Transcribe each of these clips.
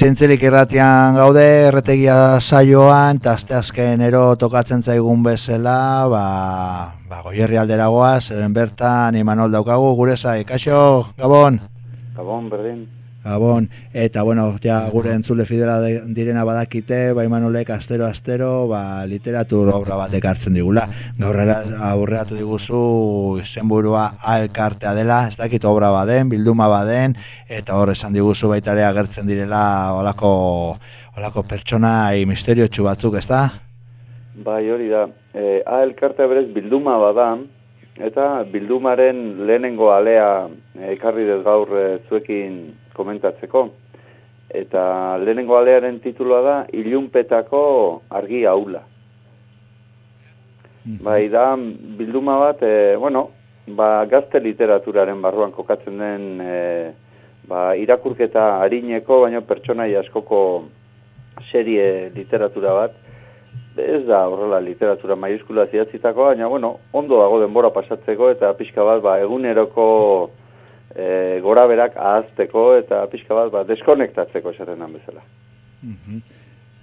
Zintzilik irratian gaude, erretegia saioan, eta azte azken ero tokatzen zaigun bezala, ba, ba goierri alderagoa, zeren bertan Imanol daukagu, gure zai, kaixo, Gabon? Gabon, berdin. Gabon, eta bueno, ja gure entzule fidela direna badakite, ba Imanolek astero astero, ba literatur obra bat ekartzen digula. Gaur aurreatu diguzu izenburua alkartea dela, ez dakit obra baden, bilduma baden, eta hor esan diguzu baita ere agertzen direla olako, olako pertsona misterio batzuk, ez? Bai, hori da. E, alkartea berez bilduma badan, eta bildumaren lehenengo alea ekarri dut gaur e, zuekin komentatzeko. Eta lehenengo alearen titulua da Ilunpetako argi aula. Mm Bai da bilduma bat, e, bueno, ba, gazte literaturaren barruan kokatzen den e, ba, irakurketa harineko, baina pertsonai askoko serie literatura bat. Ez da horrela literatura maiuskula zidatzitako, baina bueno, ondo dago denbora pasatzeko eta pixka bat ba, eguneroko e, gora berak ahazteko eta pixka bat ba, deskonektatzeko esaten bezala. Mm -hmm.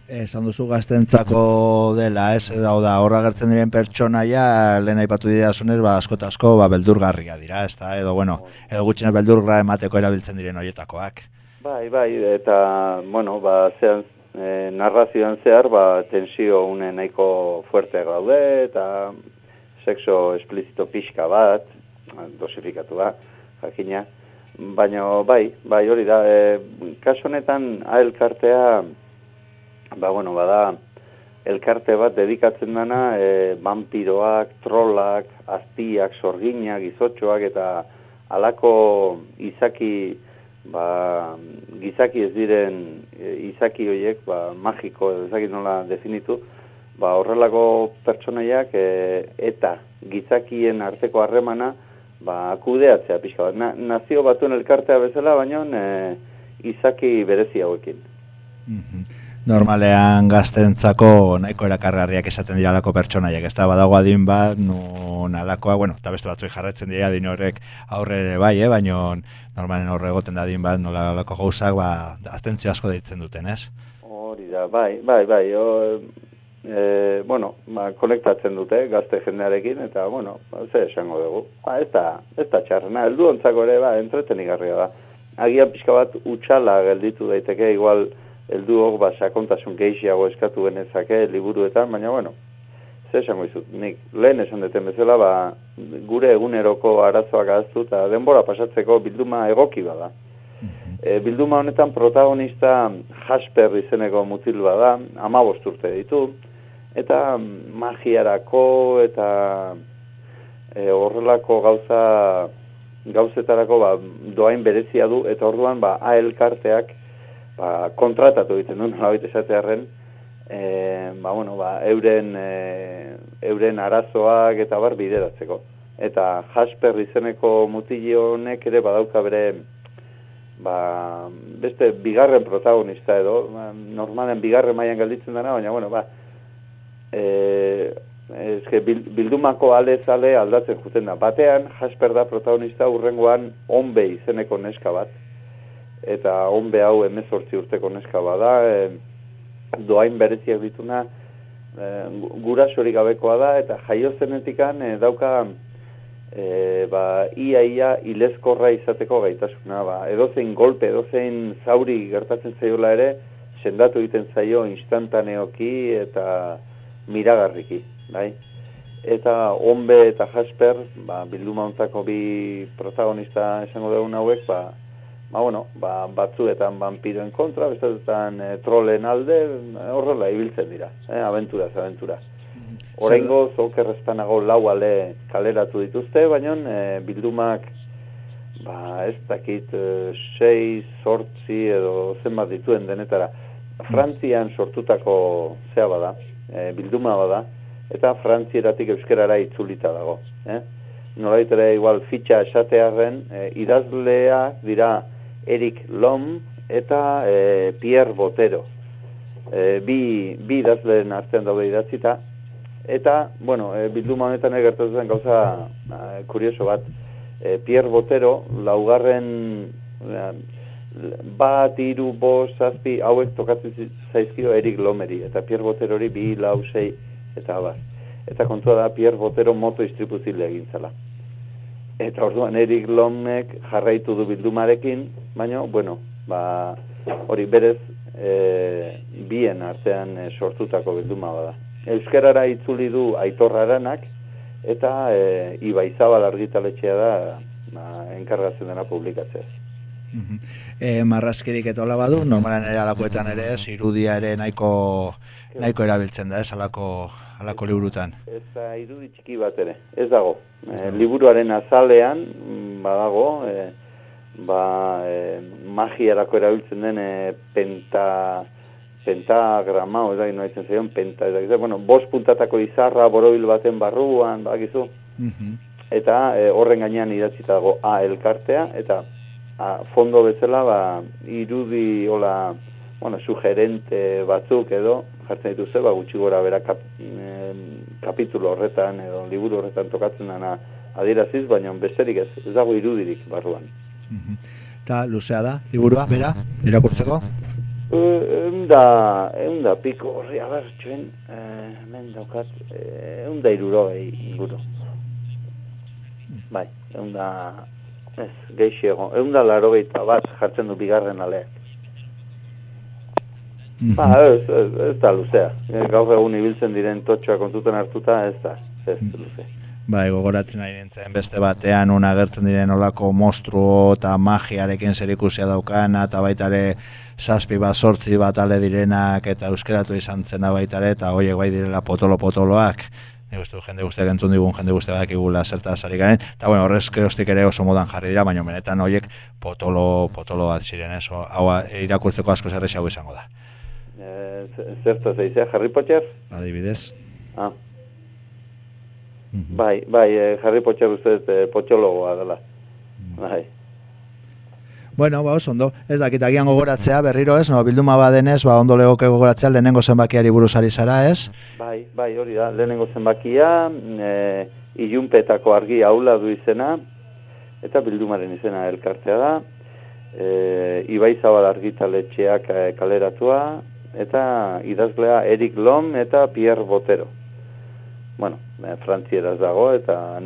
Esan duzu gaztentzako dela, ez? Hau da, horra gertzen diren pertsonaia, lehen aipatu dira zunez, ba, asko asko ba, beldurgarria dira, ez da? Edo, bueno, edo gutxinez beldurgarra emateko erabiltzen diren horietakoak. Bai, bai, eta, bueno, ba, zean, e, narrazioan zehar, ba, tensio une nahiko fuerte gaude, eta sexo esplizito pixka bat, dosifikatu bat, jakina. Baina, bai, bai, hori da, e, kaso honetan elkartea, ba, bueno, bada, elkarte bat dedikatzen dana, e, vampiroak, trollak, aztiak, sorginak, izotxoak, eta alako izaki, ba, gizaki ez diren e, izaki horiek, ba, magiko, ezakit nola definitu, ba, horrelako pertsonaiak e, eta gizakien arteko harremana, ba, kudeatzea pixka bat. Na, nazio batuen elkartea bezala, baina e, izaki berezi hauekin. Mhm. Normalean gaztentzako nahiko erakargarriak esaten dira alako pertsonaiek, ez da badago adin bat, nun alakoa, bueno, eta beste batzuek jarretzen dira adin horrek aurre bai, eh? baina normalen horre egoten da adin bat, nola alako gauzak, ba, atentzio asko deitzen duten, ez? Hori da, bai, bai, bai, o, e, bueno, ba, konektatzen dute gazte jendearekin, eta, bueno, ba, ze esango dugu. Ba, ez da, ez da txarrena, eldu ontzako ere, ba, entretenigarria da. Agian pixka bat utxala gelditu daiteke, igual, eldu hor, ba, sakontasun geixiago eskatu genezake liburuetan, baina, bueno, ze esango izut, nik lehen esan deten bezala, ba, gure eguneroko arazoak aztu, eta denbora pasatzeko bilduma egoki bada. E, bilduma honetan protagonista Jasper izeneko mutil bada, ama urte ditu, eta magiarako eta e, horrelako gauza gauzetarako ba, doain berezia du eta orduan ba, aelkarteak ba, kontratatu egiten duen nolabait esatearen e, ba, bueno, ba, euren, e, euren arazoak eta bar bideratzeko. Eta Jasper izeneko mutili honek ere badauka bere ba, beste bigarren protagonista edo, ba, normalen bigarren mailan galditzen dena, baina bueno, ba, e, eske bildumako ale zale aldatzen juten da. Batean, Jasper da protagonista urrengoan onbe izeneko neska bat. Eta onbe hau emezortzi urteko neska bada. E, doain bereziak dituna e, gura gabekoa da. Eta jaio zenetikan e, dauka e, ba, ia ia ilezkorra izateko gaitasuna. Ba. Edozein golpe, edozein zauri gertatzen zaiola ere, sendatu egiten zaio instantaneoki eta miragarriki, bai? Eta Onbe eta Jasper, ba, bilduma ontzako bi protagonista esango dugun hauek, ba, ba, bueno, ba, batzuetan vampiroen kontra, bestatetan e, trolen alde, horrela ibiltzen dira, eh, aventuraz, aventura. Horengo, mhm. zokerreztanago lau ale kaleratu dituzte, baina e, bildumak, ba, ez dakit, e, sei, sortzi edo zenbat dituen denetara, Frantzian sortutako zea bada, e, bilduma bada, eta frantzieratik euskerara itzulita dago. Eh? Nola igual fitxa esatearen, e, idazlea dira Erik Lom eta e, Pierre Botero. E, bi, bi idazleen artean daude idatzita, eta, bueno, e, bilduma honetan egertatzen gauza e, kurioso bat, e, Pierre Botero, laugarren, bat, iru, bost, zazpi, hauek tokatzen zaizkio Erik Lomeri, eta Pierre Botero hori bi, lau, sei, eta abaz. Eta kontua da Pierre Botero moto istripuzile egin zela. Eta orduan Erik Lomek jarraitu du bildumarekin, baina, bueno, ba, hori berez, e, bien artean e, sortutako bilduma bada. Euskarara itzuli du aitorraranak, eta e, Ibaizabal argitaletxea da ba, enkargatzen dena publikatzea. E, marrazkirik eta hola badu, normalan ere alakoetan ere ez, irudia ere nahiko, nahiko erabiltzen da ez, alako, alako liburutan. Ez da, irudi txiki bat ere, ez dago. E, liburuaren azalean, mm, badago, e, ba, e, magiarako erabiltzen den e, penta, pentagrama, ez da, no zion, penta, ez da, bueno, bos puntatako izarra borobil baten barruan, bakizu, eta e, horren gainean idatzita dago A elkartea, eta a, fondo bezala ba, irudi hola, bueno, sugerente batzuk edo jartzen dituzte, ba, gutxi gora bera kap, kapitulo horretan edo liburu horretan tokatzen dana adieraziz, baina besterik ez, ez dago irudirik barruan. Eta luzea da, liburua, bera, irakurtzeko? Egun da, egun da, piko horri, txuen, eh, hemen daukat, egun da iruro inguru. Bai, egun da, Ez, geixiego. Egun da laro bat jartzen du bigarren aleak. Mm -hmm. Ba, ez, ez, ez da luzea. Gaur egun ibiltzen diren totxoa kontuten hartuta, ez da, ez mm. luze. Ba, gogoratzen ari nintzen beste batean, una agertzen diren olako monstruo eta magiarekin zer ikusia daukana, eta baitare zazpi bat sortzi bat ale direnak, eta euskeratu izan zena baitare, eta hoiek bai direla potolo-potoloak, Nik uste jende guztiak entzun digun, jende guztiak badak igula zerta zari garen. Eta bueno, horrez kerostik ere oso modan jarri dira, baina menetan horiek potolo, potolo bat ziren, ez? Hau irakurtzeko asko zerre xau izango da. E, zerta zeizea, Harry Potter? Adibidez. Ah. Bai, bai, eh, Harry Potter uste eh, potologoa dela. Mm. Bai. Bueno, ba, oso ondo. Ez dakit agian gogoratzea berriro, ez? No, bilduma badenez, ba ondo legoke gogoratzea lehenengo zenbakiari buruzari zara, ez? Bai, bai, hori da. Lehenengo zenbakia, e, ilunpetako argi aula du izena eta bildumaren izena elkartzea da. E, Ibai Zabal argitaletxeak e, kaleratua eta idazlea Erik Lom eta Pierre Botero. Bueno, e, frantzieraz dago eta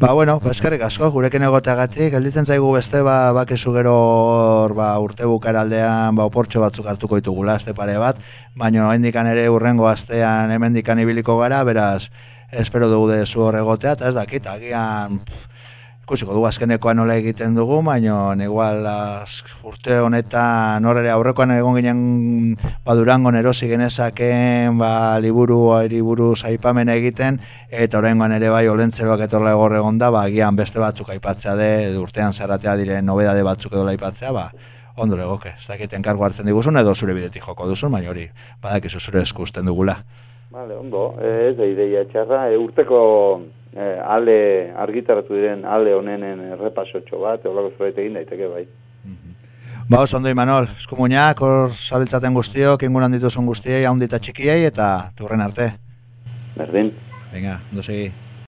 Ba, bueno, ba, eskerrik asko, gurekin egoteagatik, gelditzen zaigu beste, ba, bakizu gero ba, urte bukaraldean, ba, oportxo batzuk hartuko ditugula, este pare bat, baina hain ere urrengo astean hemen ibiliko gara, beraz, espero dugu de zu horregotea, eta ez dakit, agian, ikusiko du azkenekoa nola egiten dugu, baina igual urte honetan horre aurrekoan egon ginen badurango nerosi genezaken ba, liburu liburu zaipamen egiten eta horrengoan ere bai olentzeroak etorla egorre da, ba, gian beste batzuk aipatzea de, urtean zerratea diren nobedade batzuk edo aipatzea, ba, ondo legoke, ez dakiten kargo hartzen diguzun edo zure bidetik joko duzun, baina hori badakizu zure eskusten dugula. Vale, ondo, ez da ideia txarra, e, urteko e, ale argitaratu diren ale honenen errepasotxo bat, eolako zerbait egin daiteke bai. Ba, oso ondo Imanol, eskumuñak, hor zabiltzaten guztiok, inguran dituzun guztiei, haundita txikiei, eta turren arte. Berdin. Venga, ondo segi.